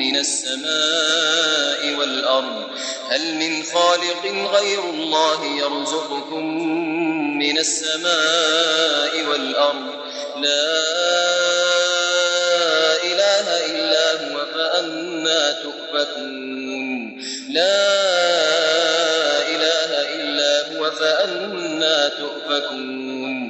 من السماء والأرض هل من خالق غير الله يرزقكم من السماء والأرض لا إله إلا هو فأنا تؤفكون لا إله إلا هو فأنا تؤفكون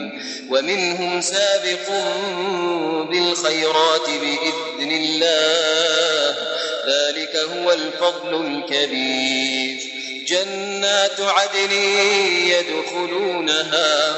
ومنهم سابق بالخيرات بإذن الله. ذلك هو الفضل الكبير. جنات عدن يدخلونها.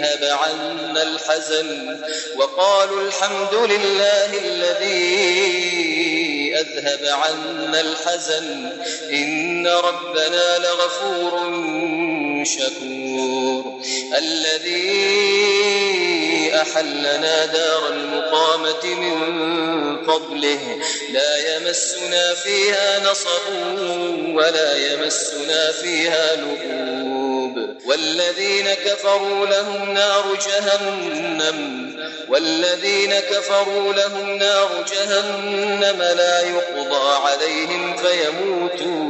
أذهب عنا الحزن وقالوا الحمد لله الذي أذهب عنا الحزن إن ربنا لغفور شكور. الذي أحلنا دار المقامة من فضله لا يمسنا فيها نصب ولا يمسنا فيها لؤون والذين كفروا لهم نار جهنم والذين كفروا لهم نار جهنم لا يقضى عليهم فيموتوا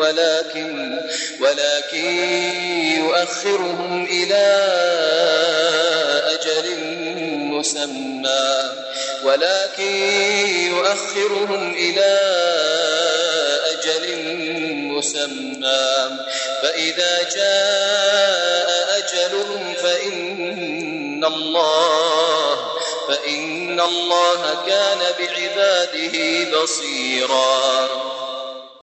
ولكن ولكن يؤخرهم إلى أجل مسمى. ولكن يؤخرهم إلى أجل مسمى. فإذا جاء أجلهم فإن الله فإن الله كان بعباده بصيراً.